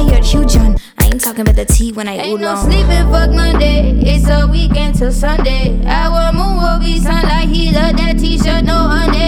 I heard you, John. I ain't talking about the T when I Ain't no sleeping, fuck Monday. It's a weekend till Sunday. want moon will be sunlight. He love that t shirt, no honey.